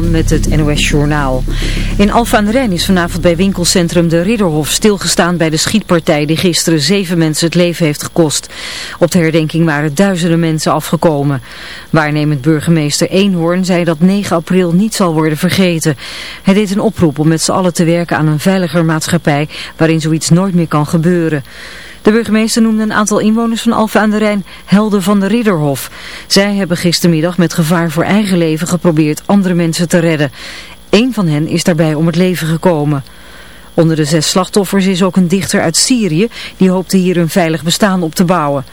Met het NOS Journaal. In Alphen aan de Rijn is vanavond bij winkelcentrum De Ridderhof stilgestaan bij de schietpartij die gisteren zeven mensen het leven heeft gekost. Op de herdenking waren duizenden mensen afgekomen. Waarnemend burgemeester Eenhoorn zei dat 9 april niet zal worden vergeten. Hij deed een oproep om met z'n allen te werken aan een veiliger maatschappij waarin zoiets nooit meer kan gebeuren. De burgemeester noemde een aantal inwoners van Alphen aan de Rijn helden van de Ridderhof. Zij hebben gistermiddag met gevaar voor eigen leven geprobeerd andere mensen te redden. Eén van hen is daarbij om het leven gekomen. Onder de zes slachtoffers is ook een dichter uit Syrië die hoopte hier een veilig bestaan op te bouwen.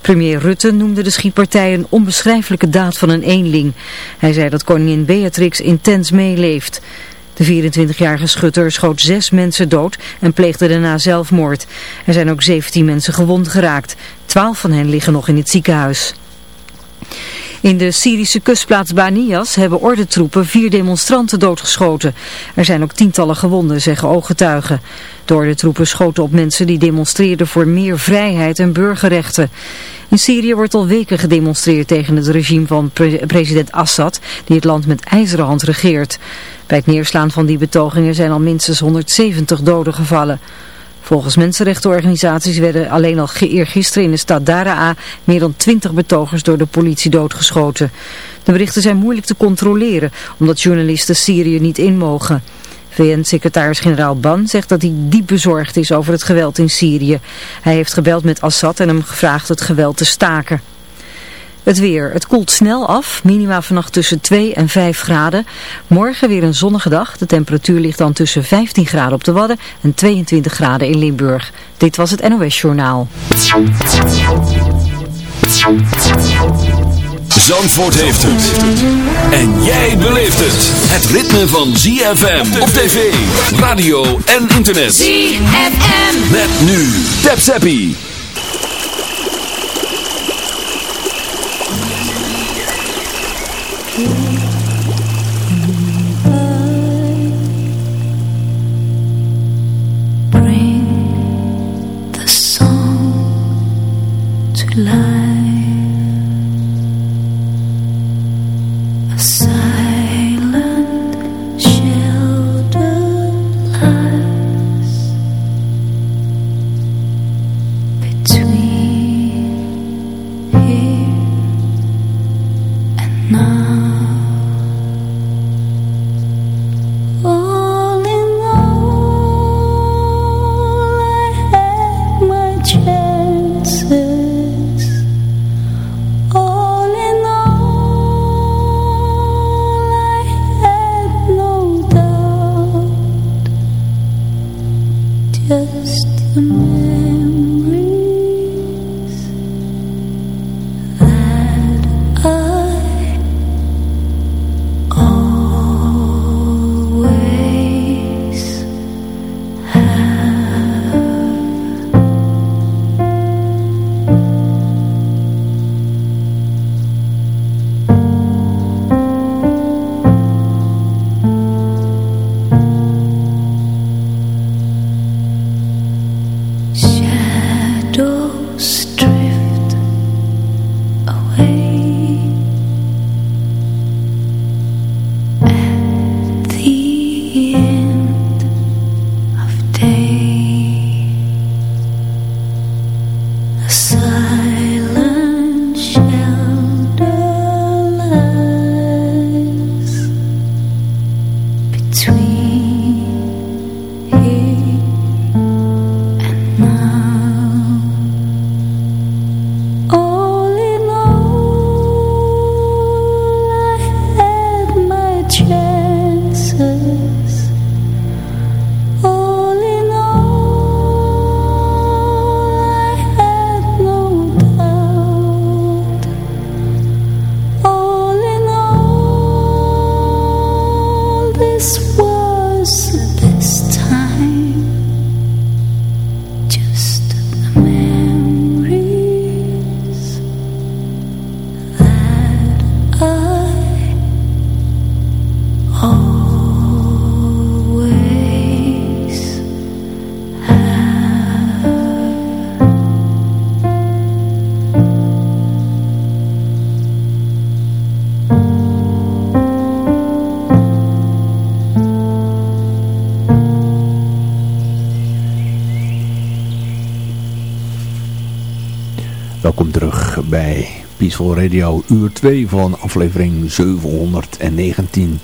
Premier Rutte noemde de schietpartij een onbeschrijfelijke daad van een eenling. Hij zei dat koningin Beatrix intens meeleeft. De 24-jarige schutter schoot zes mensen dood en pleegde daarna zelfmoord. Er zijn ook 17 mensen gewond geraakt. Twaalf van hen liggen nog in het ziekenhuis. In de Syrische kustplaats Banias hebben ordentroepen vier demonstranten doodgeschoten. Er zijn ook tientallen gewonden, zeggen ooggetuigen. De ordentroepen schoten op mensen die demonstreerden voor meer vrijheid en burgerrechten. In Syrië wordt al weken gedemonstreerd tegen het regime van president Assad, die het land met ijzeren hand regeert. Bij het neerslaan van die betogingen zijn al minstens 170 doden gevallen. Volgens mensenrechtenorganisaties werden alleen al eergisteren in de stad Daraa meer dan 20 betogers door de politie doodgeschoten. De berichten zijn moeilijk te controleren omdat journalisten Syrië niet in mogen. VN-secretaris-generaal Ban zegt dat hij diep bezorgd is over het geweld in Syrië. Hij heeft gebeld met Assad en hem gevraagd het geweld te staken. Het weer. Het koelt snel af. Minima vannacht tussen 2 en 5 graden. Morgen weer een zonnige dag. De temperatuur ligt dan tussen 15 graden op de Wadden en 22 graden in Limburg. Dit was het NOS Journaal. Zandvoort heeft het. En jij beleeft het. Het ritme van ZFM op tv, radio en internet. ZFM. Met nu. Tap Zappie. here. Peaceful Radio, uur 2 van aflevering 719.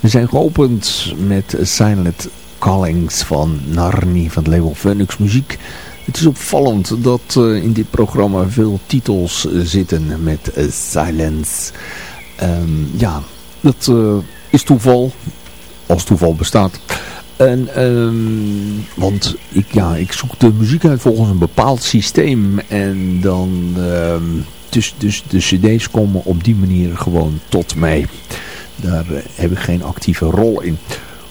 We zijn geopend met Silent Callings van Narni van het label Phoenix Muziek. Het is opvallend dat uh, in dit programma veel titels zitten met uh, silence. Um, ja, dat is toeval, als toeval bestaat. En, um, want ik, ja, ik zoek de muziek uit volgens een bepaald systeem. En dan, um, dus, dus de cd's komen op die manier gewoon tot mij. Daar uh, heb ik geen actieve rol in.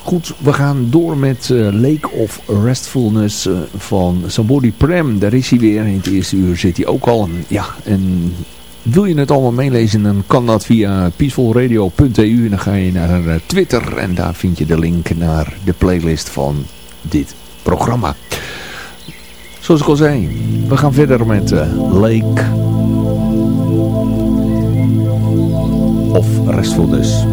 Goed, we gaan door met uh, Lake of Restfulness uh, van Somebody Prem. Daar is hij weer. In het eerste uur zit hij ook al. Ja, en wil je het allemaal meelezen, dan kan dat via peacefulradio.eu. Dan ga je naar uh, Twitter en daar vind je de link naar de playlist van dit programma. Zoals ik al zei, we gaan verder met uh, Lake of Restfulness. Each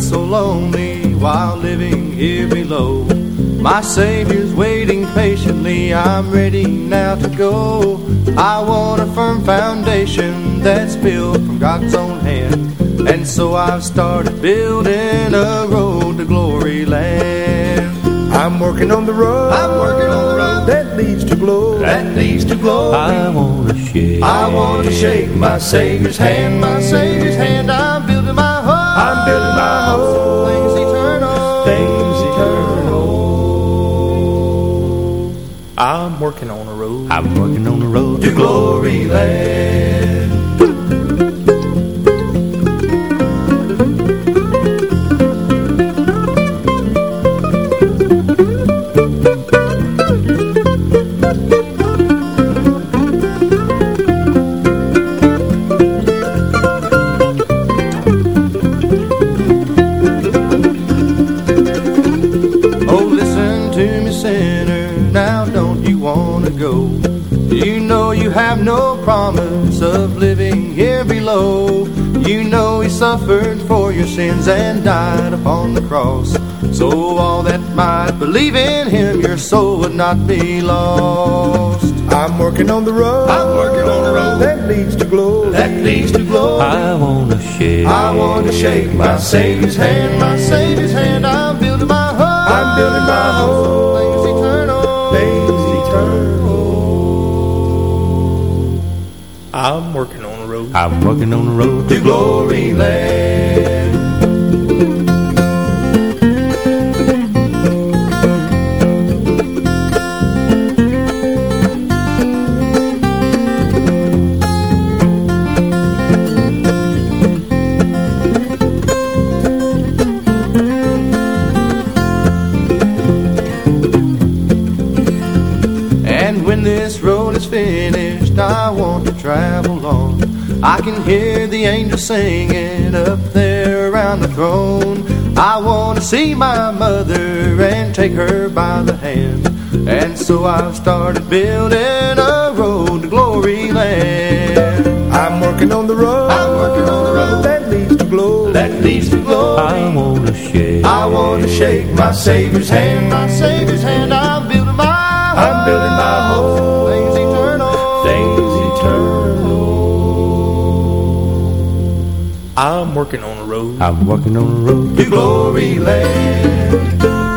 get so lonely while living here below. My Savior's waiting patiently, I'm ready now to go. I want a firm foundation that's built from God's own hand. And so I've started building a road to glory land. I'm working on the road. I'm working on the road that leads to glory. That leads to glory. I want to shake. I want to shake my Savior's hand, my Savior's hand. I'm building my home. Things eternal. Things eternal. I'm working on a road. I'm working believe in him, your soul would not be lost. I'm working on the road. I'm working on the road that leads to glory. that leads to glory. I want to shake. I want to shake my Savior's hand, my Savior's hand. I'm building my home. I'm building my home. Things eternal. Things eternal. I'm working on the road I'm working on the road to glory land. I can hear the angels singing up there around the throne. I want to see my mother and take her by the hand. And so I've started building a road to glory land. I'm working on the road. I'm working on the road that leads to glory. that leads to glory. I want to shake. I want to shake my Savior's hand, my Savior's hand. I'm building my I'm building my home. I'm working on a road I'm working on the road to glory land.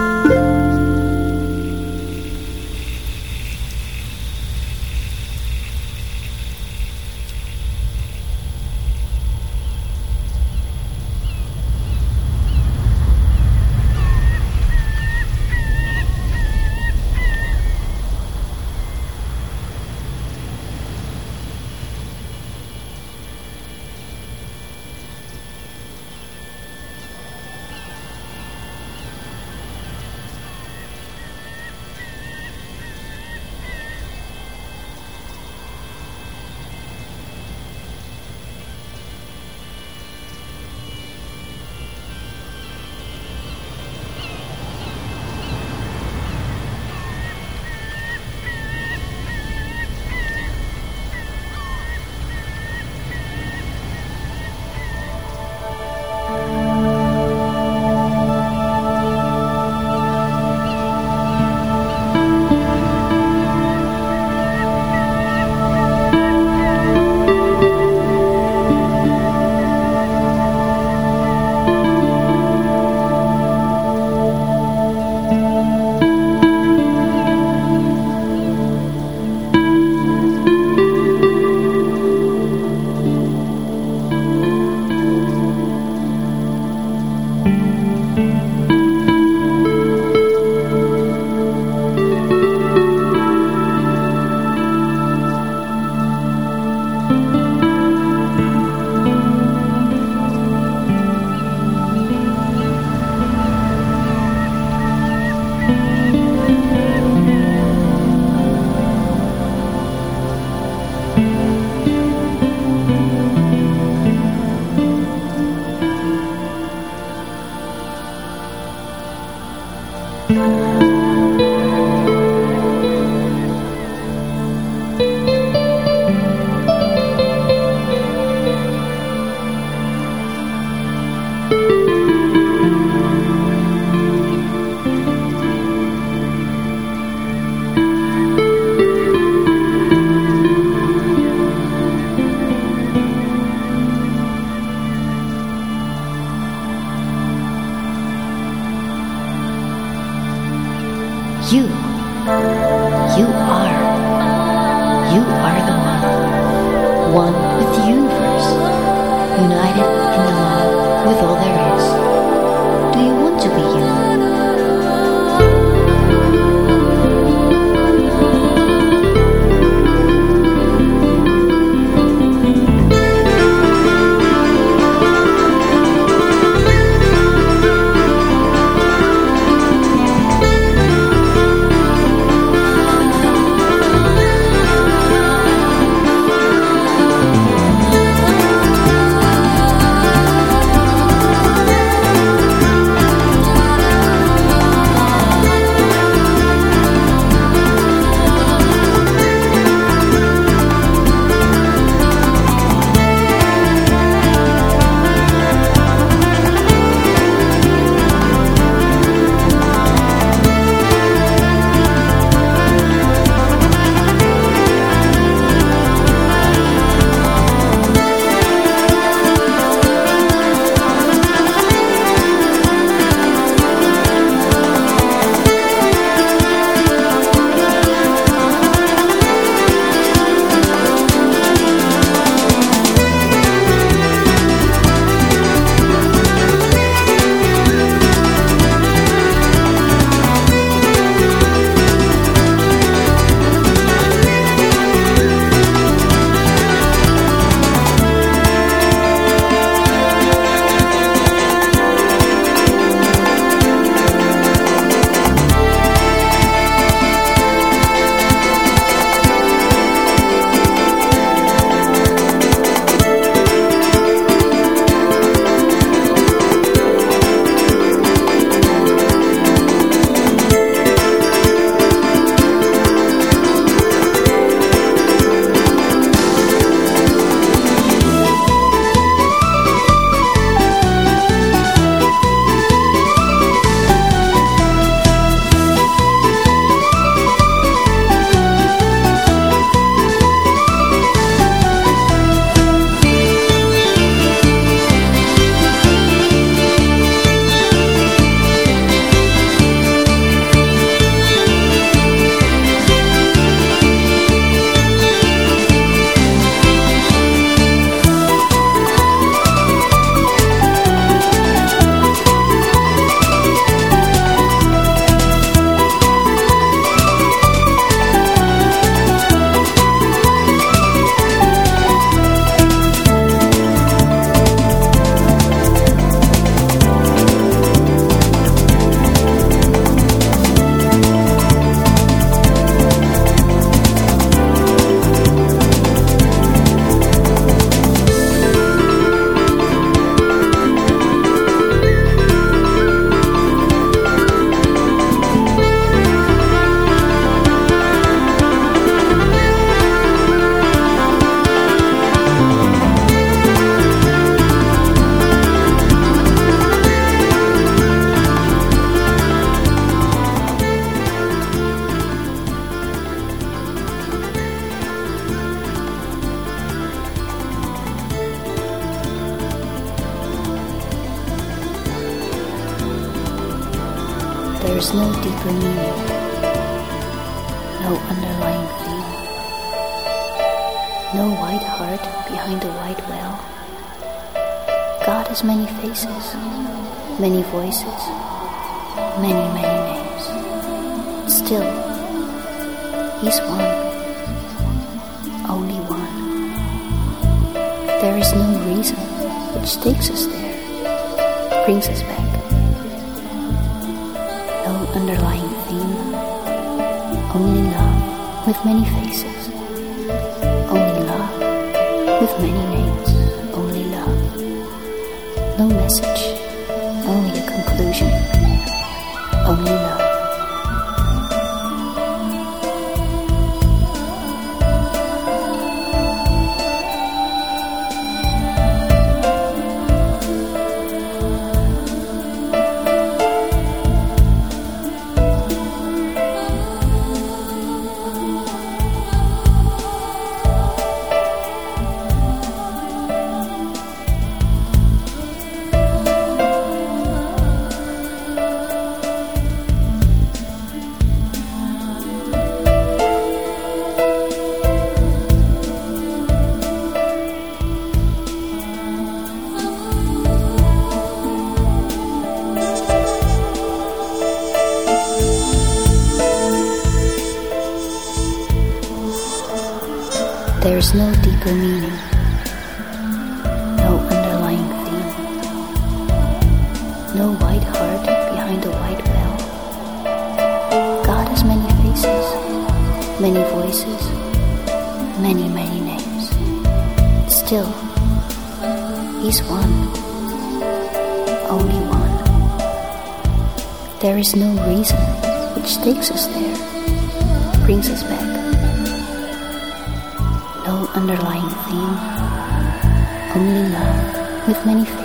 Only love with many faces.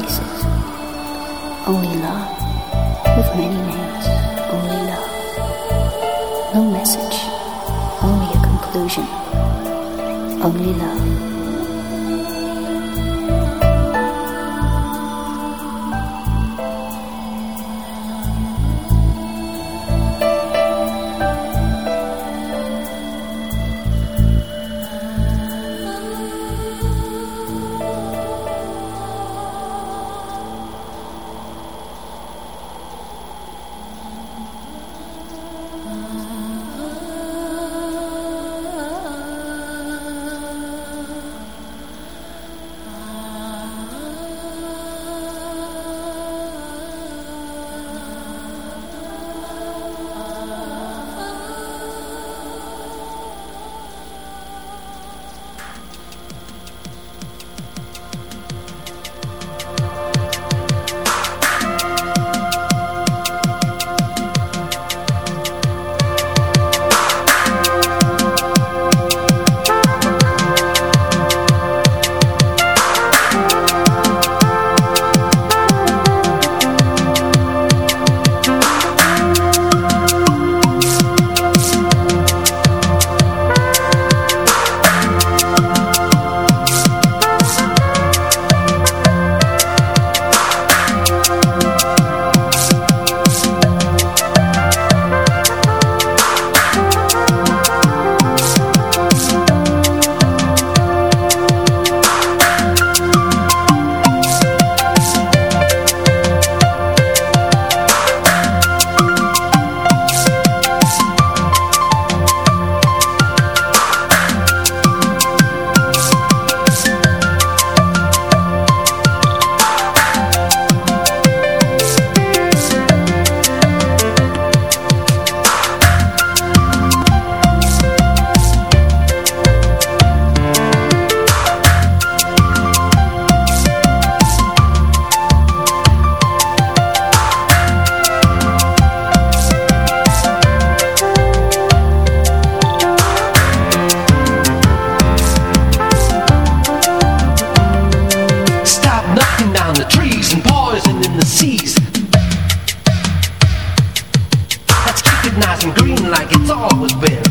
nice and green like it's always been.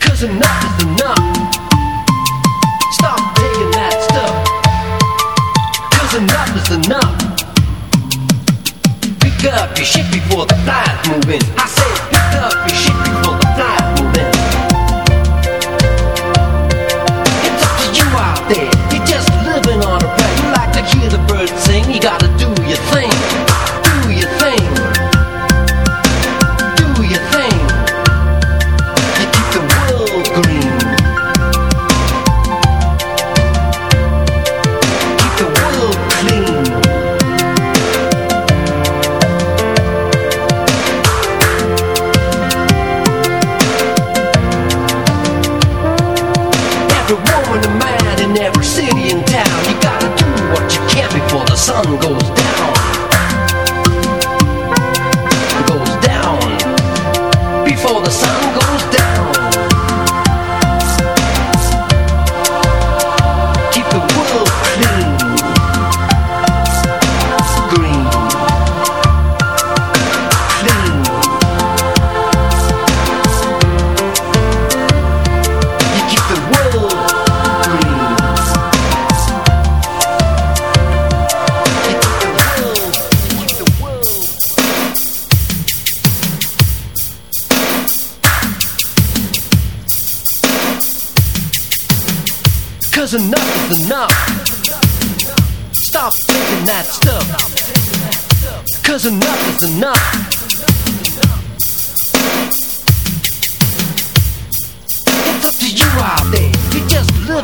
Cause enough is enough. Stop taking that stuff. Cause enough is enough. Pick up your shit before the tide's moving. I said pick up your shit.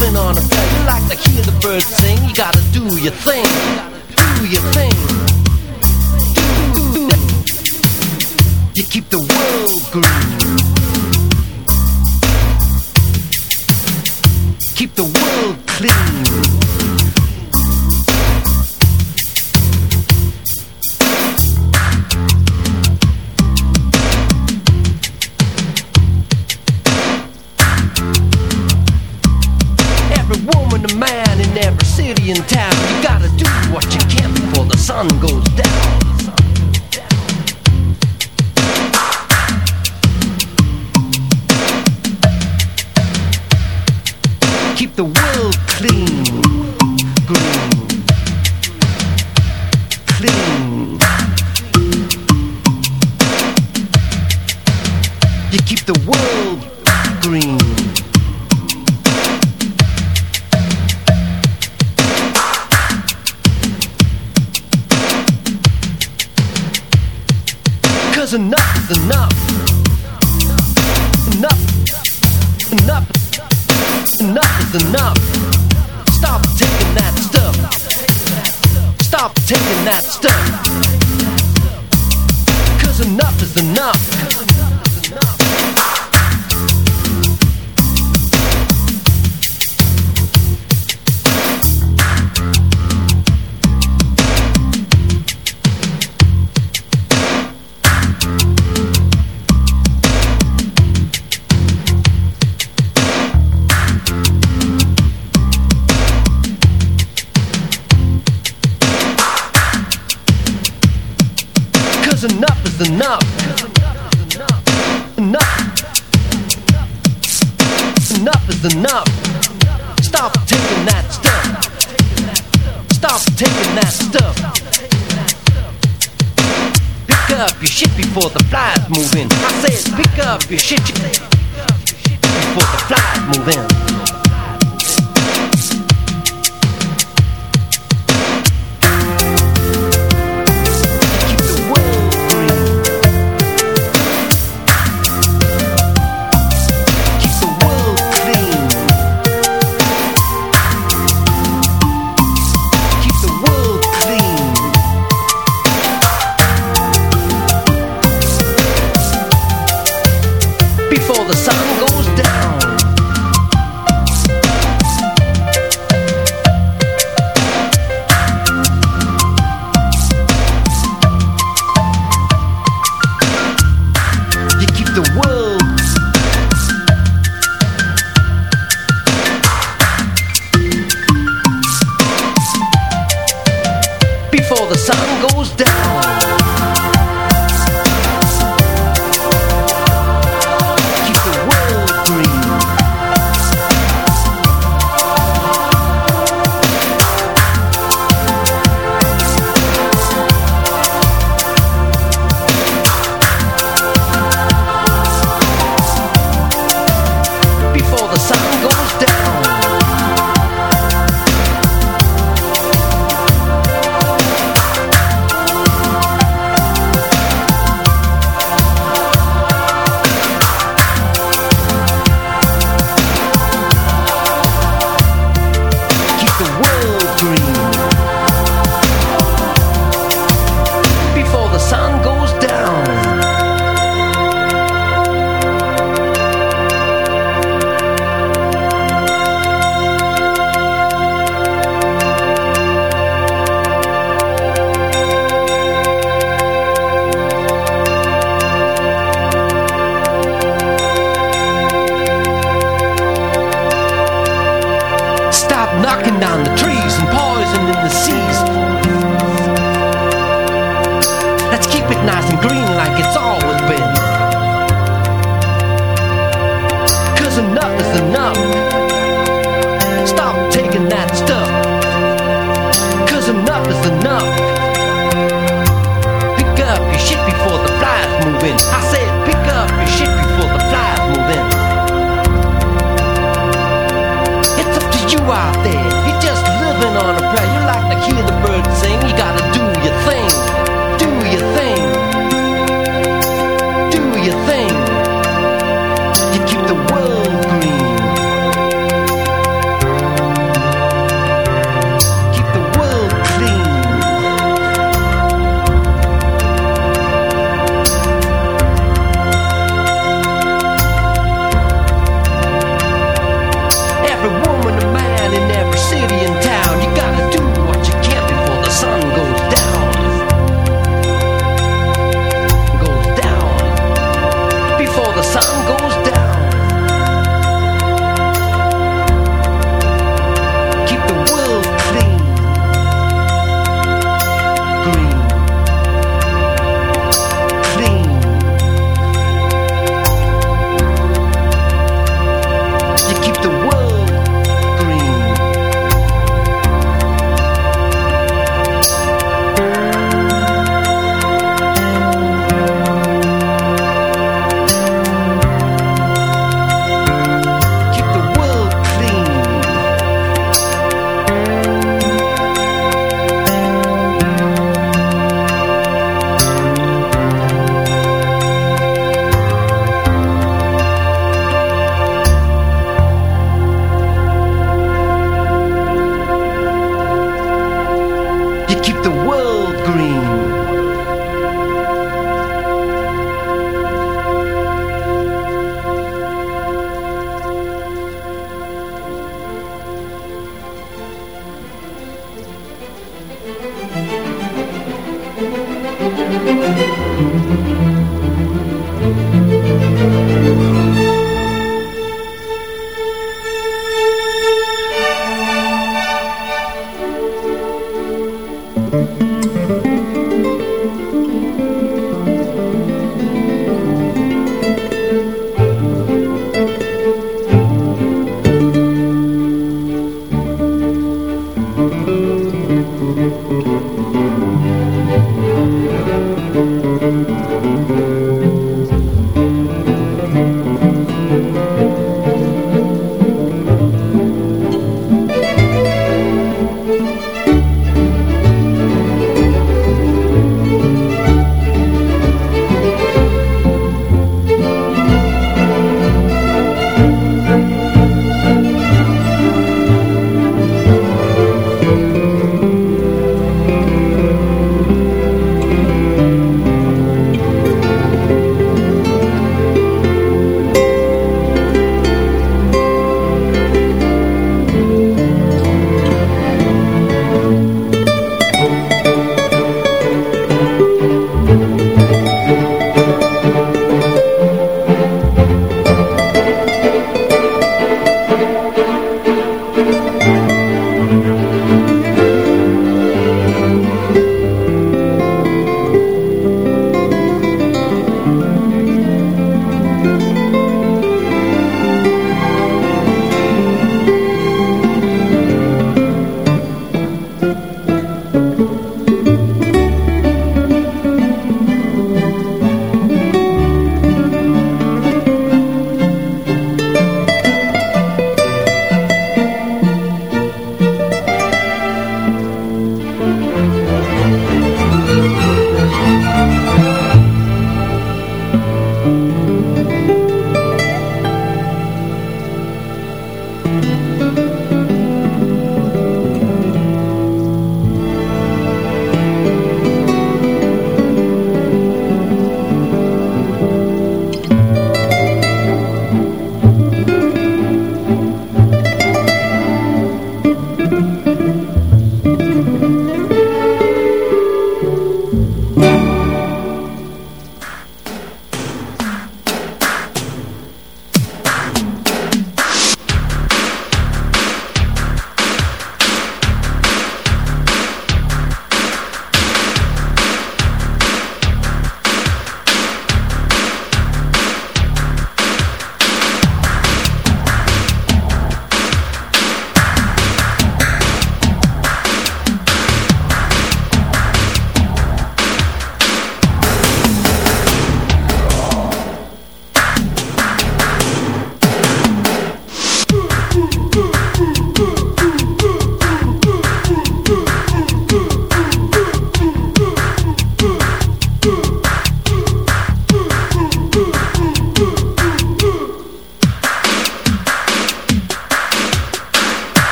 On a prayer. You like to hear the birds sing. You gotta do your thing. Do your thing. Do, you keep the world green. Keep the world clean. Enough. Is enough. Enough is enough. Stop taking that stuff. Stop taking that stuff. Pick up your shit before the flies move in. I said pick up your shit before the flies move in.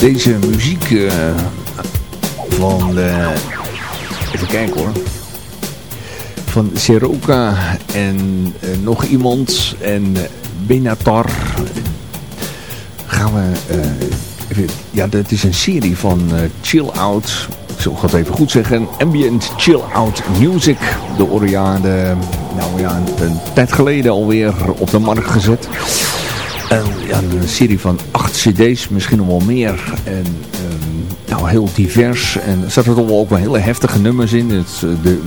Deze muziek uh, van, uh, even kijken hoor, van Seroka en nog iemand en Benatar. Gaan we, even, ja dat is een serie van Chill Out, ik zal het even goed zeggen, Ambient Chill Out Music, de Oriade, nou ja, een, tijd geleden alweer op de markt gezet. Ja, een serie van cd's, misschien nog wel meer. En um, nou, heel divers. En er zaten toch wel ook wel hele heftige nummers in. Het, eh, de,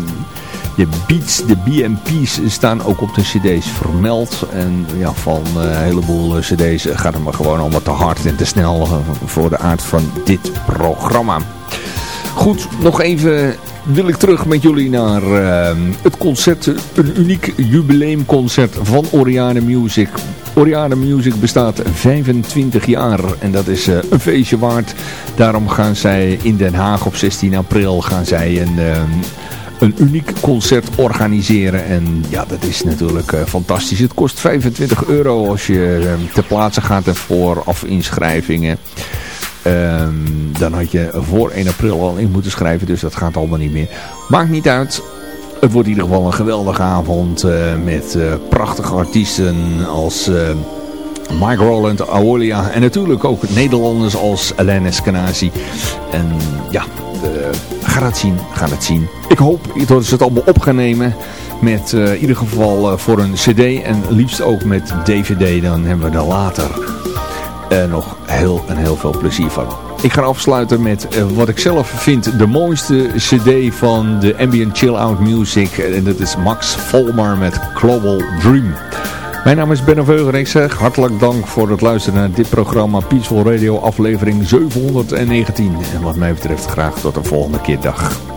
de beats, de BMP's staan ook op de cd's vermeld. En ja, van uh, een heleboel eh, cd's gaat het maar gewoon allemaal te hard en te snel voor de aard van dit programma. Goed, nog even wil ik terug met jullie naar uh, het concert, een uniek jubileumconcert van Oriane Music. Oriane Music bestaat 25 jaar en dat is uh, een feestje waard. Daarom gaan zij in Den Haag op 16 april gaan zij een, uh, een uniek concert organiseren. En ja, dat is natuurlijk uh, fantastisch. Het kost 25 euro als je ter plaatse gaat en vooraf inschrijvingen. Um, dan had je voor 1 april al in moeten schrijven, dus dat gaat allemaal niet meer. Maakt niet uit. Het wordt in ieder geval een geweldige avond uh, met uh, prachtige artiesten als uh, Mike Roland, Aolia en natuurlijk ook Nederlanders als Alain Eskenazi. En ja, ga het zien, ga het zien. Ik hoop dat ze het allemaal op gaan nemen met in ieder geval voor een cd en liefst ook met dvd. Dan hebben we er later nog heel en heel veel plezier van. Ik ga afsluiten met uh, wat ik zelf vind de mooiste cd van de ambient chill out music. En dat is Max Volmar met Global Dream. Mijn naam is Ben en ik zeg hartelijk dank voor het luisteren naar dit programma Peaceful Radio aflevering 719. En wat mij betreft graag tot de volgende keer dag.